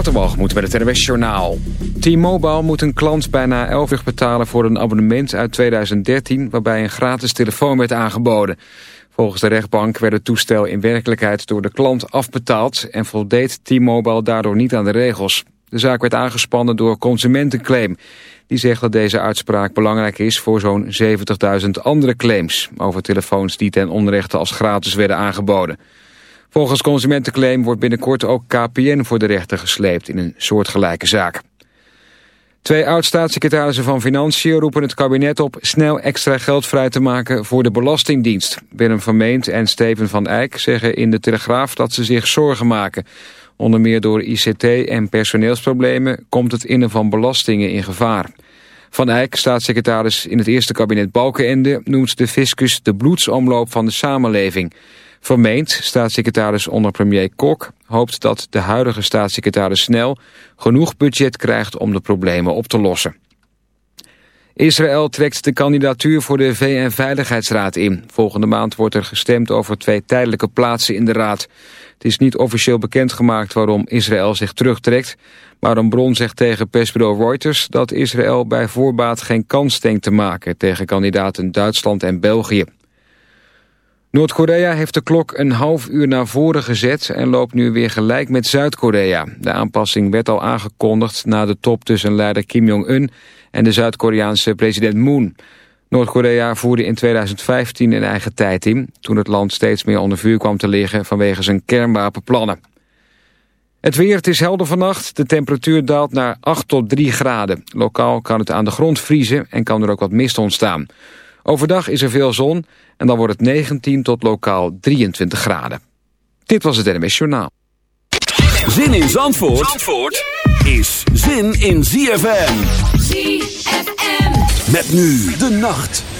Waterbalgemoed bij het NWS Journaal. T-Mobile moet een klant bijna 11 uur betalen voor een abonnement uit 2013... waarbij een gratis telefoon werd aangeboden. Volgens de rechtbank werd het toestel in werkelijkheid door de klant afbetaald... en voldeed T-Mobile daardoor niet aan de regels. De zaak werd aangespannen door Consumentenclaim. Die zegt dat deze uitspraak belangrijk is voor zo'n 70.000 andere claims... over telefoons die ten onrechte als gratis werden aangeboden. Volgens Consumentenclaim wordt binnenkort ook KPN voor de rechter gesleept in een soortgelijke zaak. Twee oud-staatssecretarissen van Financiën roepen het kabinet op snel extra geld vrij te maken voor de Belastingdienst. Willem van Meent en Steven van Eyck zeggen in de Telegraaf dat ze zich zorgen maken. Onder meer door ICT en personeelsproblemen komt het innen van belastingen in gevaar. Van Eyck, staatssecretaris in het eerste kabinet Balkenende, noemt de fiscus de bloedsomloop van de samenleving. Vermeend, staatssecretaris onder premier Kok, hoopt dat de huidige staatssecretaris snel genoeg budget krijgt om de problemen op te lossen. Israël trekt de kandidatuur voor de VN-veiligheidsraad in. Volgende maand wordt er gestemd over twee tijdelijke plaatsen in de raad. Het is niet officieel bekendgemaakt waarom Israël zich terugtrekt... maar een bron zegt tegen persbureau Reuters... dat Israël bij voorbaat geen kans denkt te maken... tegen kandidaten Duitsland en België. Noord-Korea heeft de klok een half uur naar voren gezet en loopt nu weer gelijk met Zuid-Korea. De aanpassing werd al aangekondigd na de top tussen leider Kim Jong-un en de Zuid-Koreaanse president Moon. Noord-Korea voerde in 2015 een eigen tijd in, toen het land steeds meer onder vuur kwam te liggen vanwege zijn kernwapenplannen. Het weer, het is helder vannacht. De temperatuur daalt naar 8 tot 3 graden. Lokaal kan het aan de grond vriezen en kan er ook wat mist ontstaan. Overdag is er veel zon en dan wordt het 19 tot lokaal 23 graden. Dit was het NMS Journaal. Zin in Zandvoort, Zandvoort is zin in ZFM. ZFM. Met nu de nacht.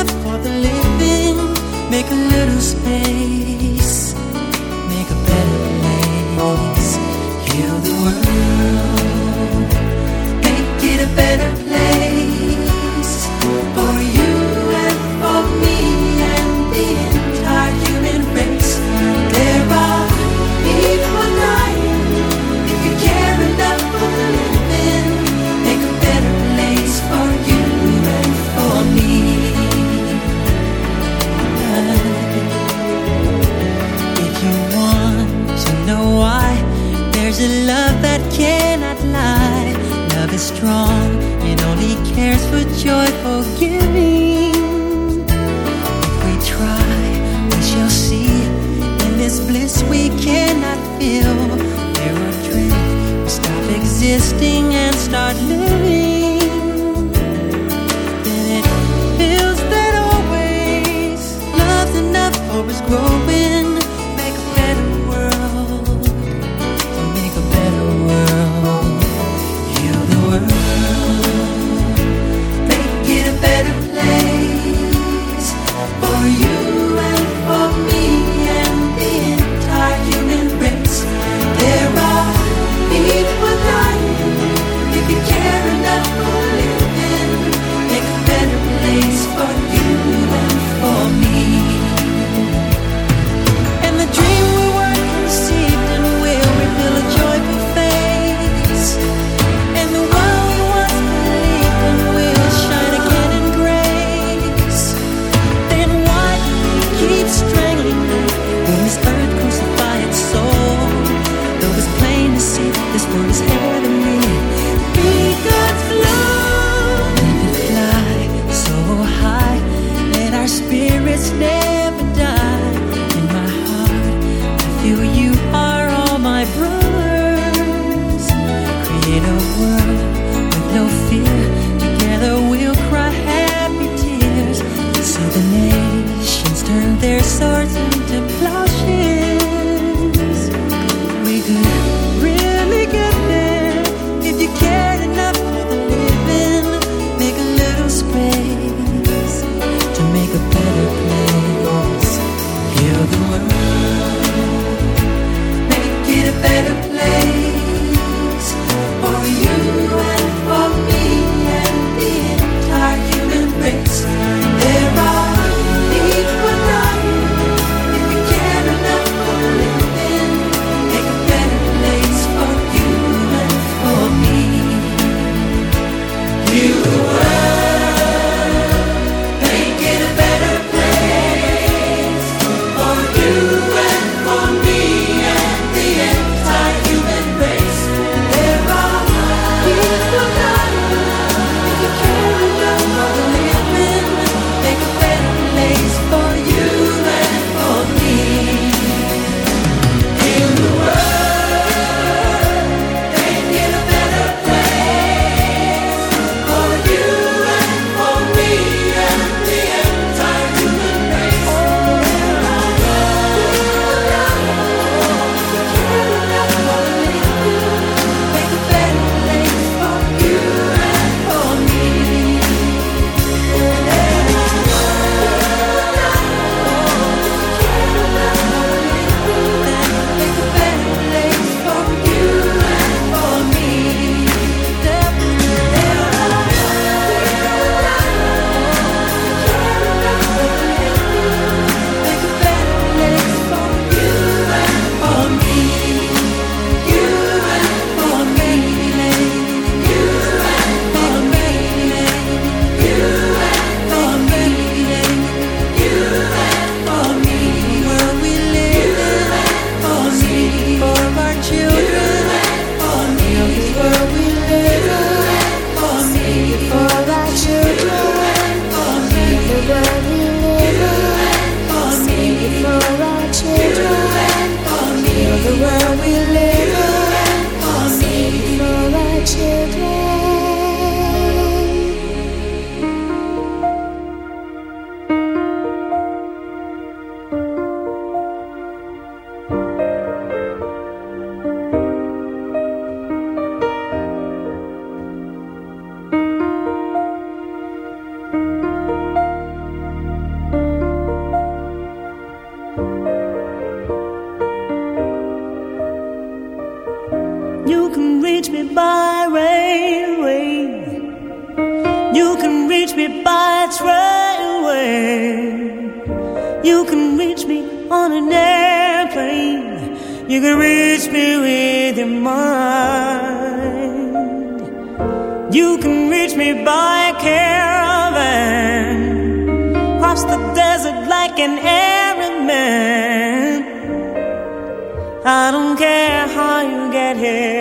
for his hair.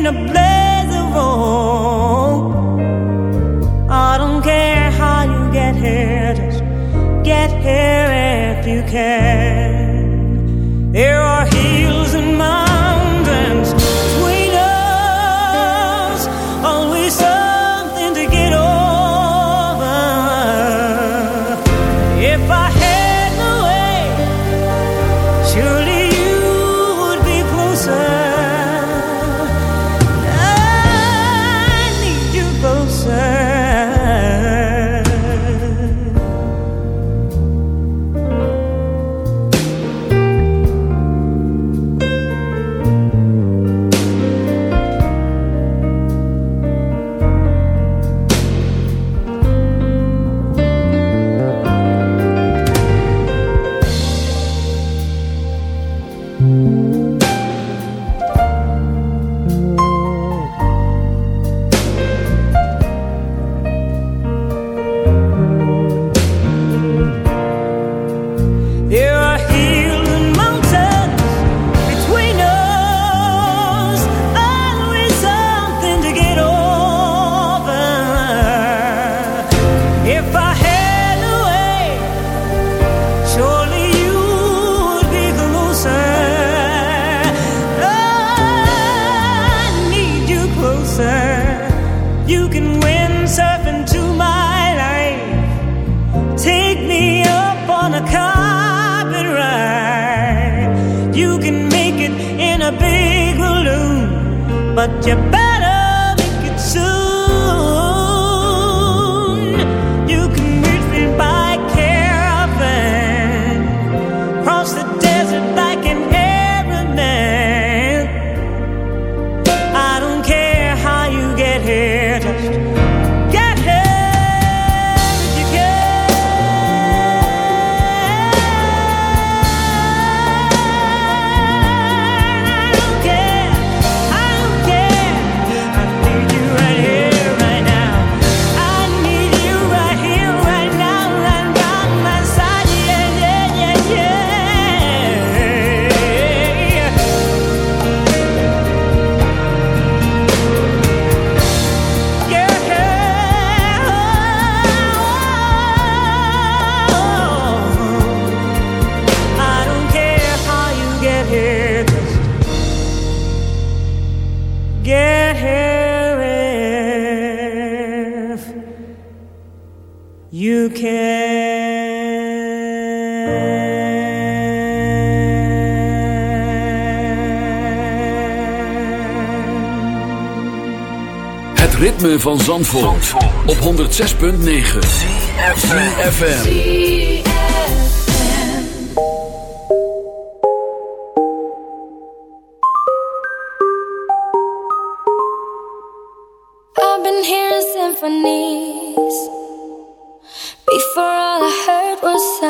in a blaze of hope. I don't care how you get here, just get here if you can. but you ritme van Zandvoort, op 106.9 CFFM I've been hearing symphonies. Before all I heard was sound.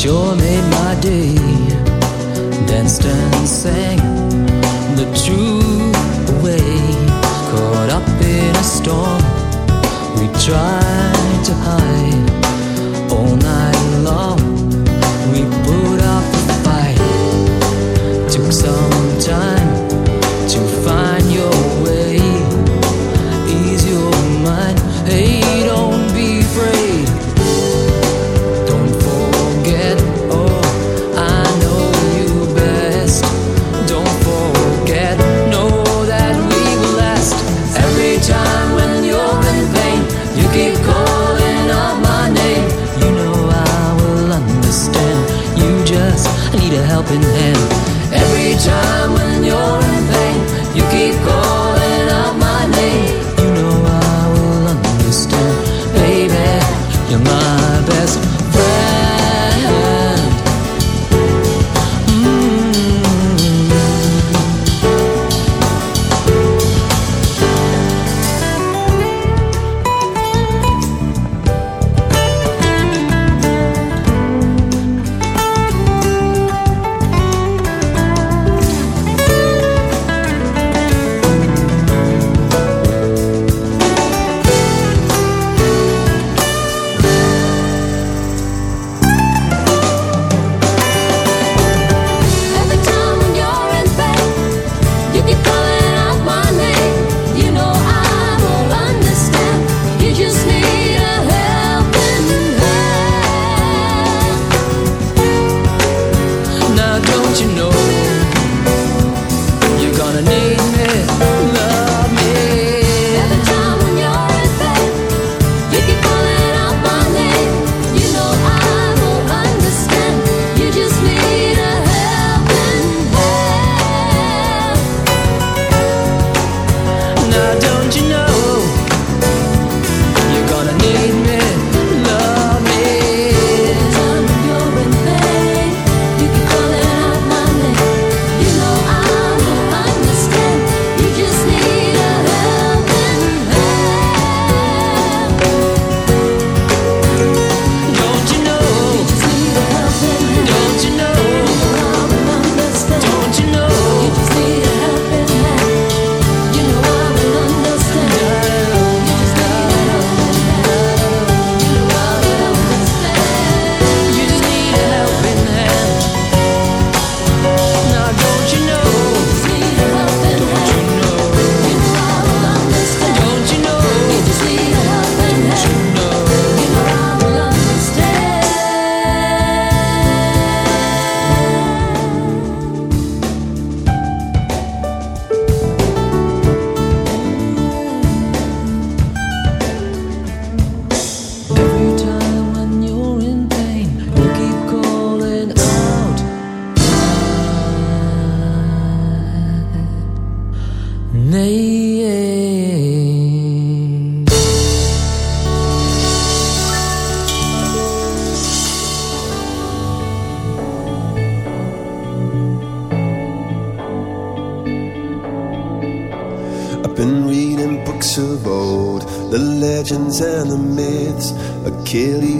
sure made my day. Danced and sang the true way. Caught up in a storm, we tried to hide.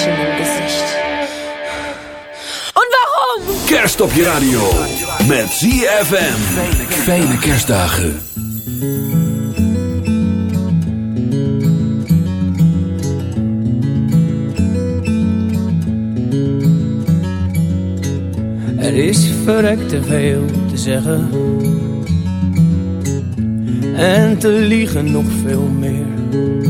Lächeln im Gesicht. Und warum? Kerst op je radio. Met ZFM. Fijne kerstdagen. Er is verrekt te veel te zeggen. En te liegen nog veel meer.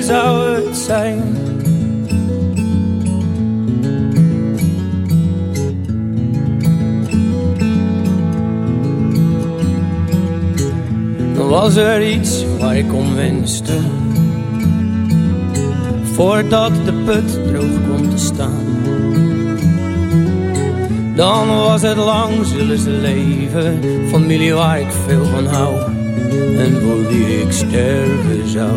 zou het zijn. Was er iets waar ik om wenste. Voordat de put droog kwam te staan. Dan was het lang, zullen ze leven. Familie waar ik veel van hou. En voor wie ik sterven zou.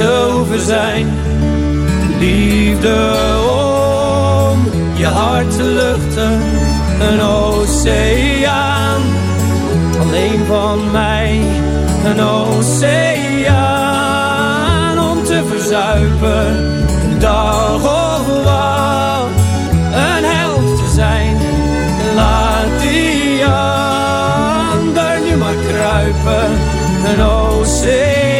te zijn. Liefde om je hart te luchten. Een oceaan alleen van mij. Een oceaan om te verzuipen. Een dag of wat, een held te zijn. Laat die ander nu maar kruipen. Een oceaan